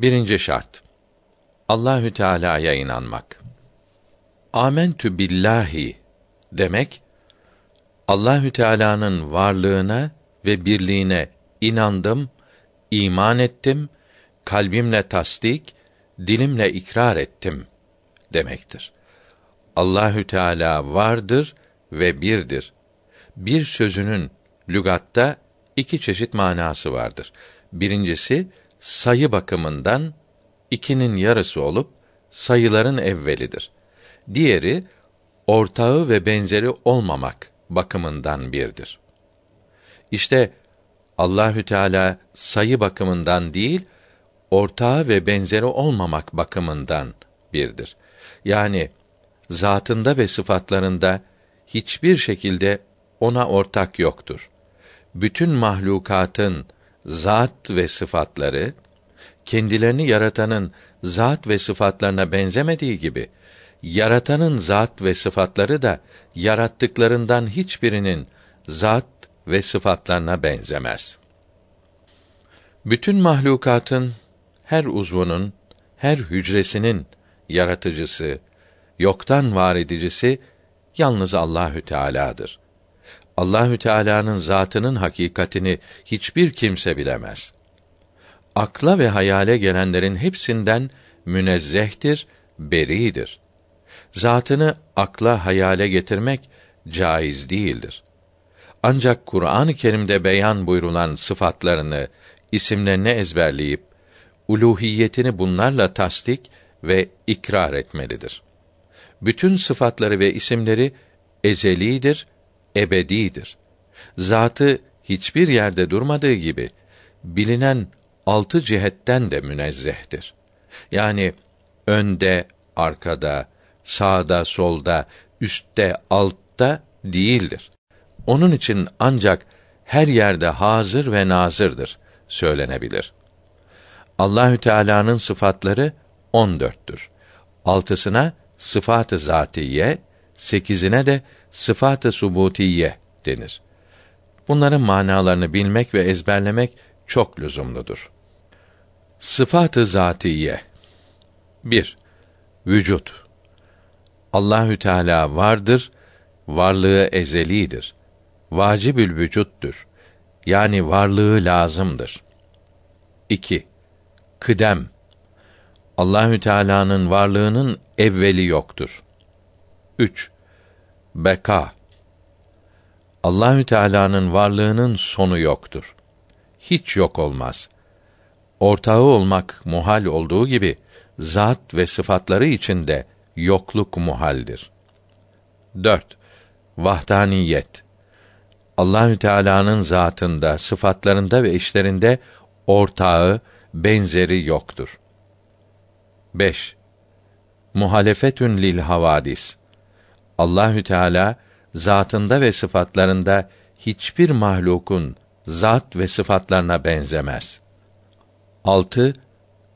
Birinci şart. Allahü Teala'ya inanmak. Amentü billahi demek Allahü Teala'nın varlığına ve birliğine inandım, iman ettim, kalbimle tasdik, dilimle ikrar ettim demektir. Allahü Teala vardır ve birdir. Bir sözünün lügatta iki çeşit manası vardır. Birincisi sayı bakımından ikinin yarısı olup sayıların evvelidir. Diğeri ortağı ve benzeri olmamak bakımından birdir. İşte Allahü Teala sayı bakımından değil, ortağı ve benzeri olmamak bakımından birdir. Yani zatında ve sıfatlarında hiçbir şekilde ona ortak yoktur. Bütün mahlukatın zat ve sıfatları kendilerini yaratanın zat ve sıfatlarına benzemediği gibi yaratanın zat ve sıfatları da yarattıklarından hiçbirinin zat ve sıfatlarına benzemez. Bütün mahlukatın her uzvunun, her hücresinin yaratıcısı, yoktan var edicisi yalnız Allahü Teala'dır. Allahü Teala'nın zatının hakikatini hiçbir kimse bilemez. Akla ve hayale gelenlerin hepsinden münezzehtir, beridir. Zatını akla hayale getirmek caiz değildir. Ancak Kur'an-ı Kerim'de beyan buyrulan sıfatlarını, isimlerini ezberleyip uluhiyetini bunlarla tasdik ve ikrar etmelidir. Bütün sıfatları ve isimleri ezelidir, ebedidir. Zatı hiçbir yerde durmadığı gibi bilinen altı cihetten de münezzehtir. Yani önde, arkada, sağda, solda, üstte, altta değildir. Onun için ancak her yerde hazır ve nazırdır söylenebilir. Allahü Teala'nın sıfatları on dörttür. Altısına sıfat-ı zatiye, sekizine de sıfat-ı subutiye denir. Bunların manalarını bilmek ve ezberlemek çok lüzumludur. Sıfat-ı zatiye 1. Vücut Allahü Teala vardır, varlığı ezelidir. Vacibül vücuttur. Yani varlığı lazımdır. 2. Kıdem Allahü Teala'nın varlığının evveli yoktur. 3. Beka Allahü Teala'nın varlığının sonu yoktur. Hiç yok olmaz. Ortağı olmak muhal olduğu gibi zat ve sıfatları içinde yokluk muhaldir. 4. Vahdaniyet Allahü Teala'nın zatında, sıfatlarında ve işlerinde ortağı, benzeri yoktur. 5. Muhalefetün lil havadis. Allahü Teala zatında ve sıfatlarında hiçbir mahlukun zat ve sıfatlarına benzemez. 6.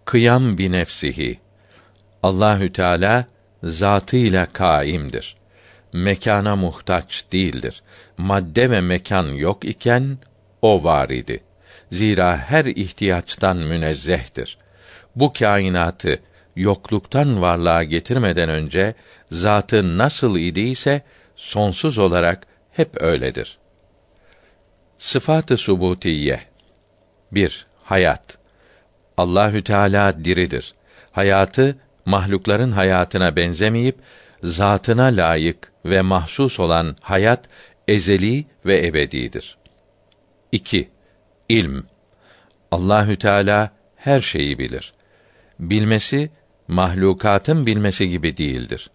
Kıyam bi nefsihi. Allahü Teala zatıyla kaimdir. Mekana muhtaç değildir. Madde ve mekan yok iken o var idi. Zira her ihtiyaçtan münezzehtir. Bu kainatı yokluktan varlığa getirmeden önce zatı nasıl idiyse sonsuz olarak hep öyledir. Sıfatı subutiye 1. Hayat Allahü Teala diridir. Hayatı mahlukların hayatına benzemeyip zatına layık ve mahsus olan hayat ezeli ve ebedidir. 2. İlm Allahü Teala her şeyi bilir. Bilmesi mahlukatın bilmesi gibi değildir.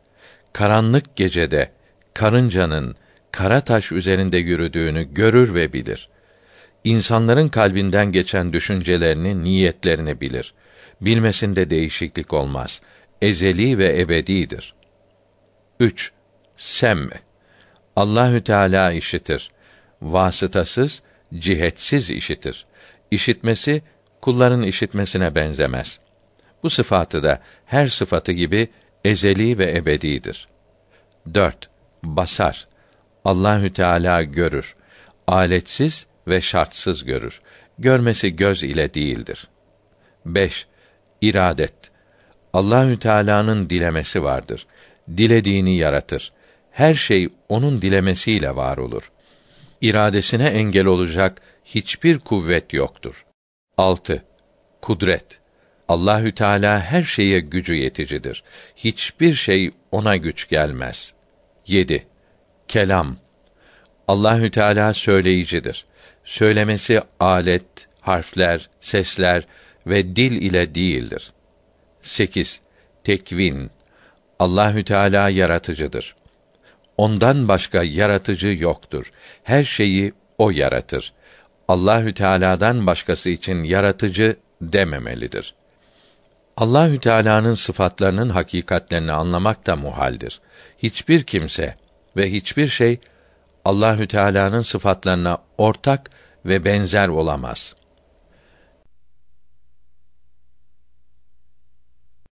Karanlık gecede karıncanın kara taş üzerinde yürüdüğünü görür ve bilir. İnsanların kalbinden geçen düşüncelerini, niyetlerini bilir. Bilmesinde değişiklik olmaz. Ezeli ve ebedidir. 3. Sem Allahü Teala işitir. Vasıtasız, cihetsiz işitir. İşitmesi kulların işitmesine benzemez. Bu sıfatı da her sıfatı gibi ezeli ve ebedidir. 4. Basar. Allahü Teala görür. Aletsiz ve şartsız görür. Görmesi göz ile değildir. 5. iradet. Allahü Teala'nın dilemesi vardır. Dilediğini yaratır. Her şey onun dilemesiyle var olur. İradesine engel olacak hiçbir kuvvet yoktur. 6. Kudret. Allahü Teala her şeye gücü yeticidir. Hiçbir şey ona güç gelmez. 7. Kelam. Allahü Teala söyleyicidir. Söylemesi alet, harfler, sesler ve dil ile değildir. 8. Tekvin. Allahü Teala yaratıcıdır. Ondan başka yaratıcı yoktur. Her şeyi o yaratır. Allahü Teala'dan başkası için yaratıcı dememelidir. Allahü Teala'nın sıfatlarının hakikatlerini anlamak da muhaldir. Hiçbir kimse ve hiçbir şey Allahü Teala'nın sıfatlarına ortak ve benzer olamaz.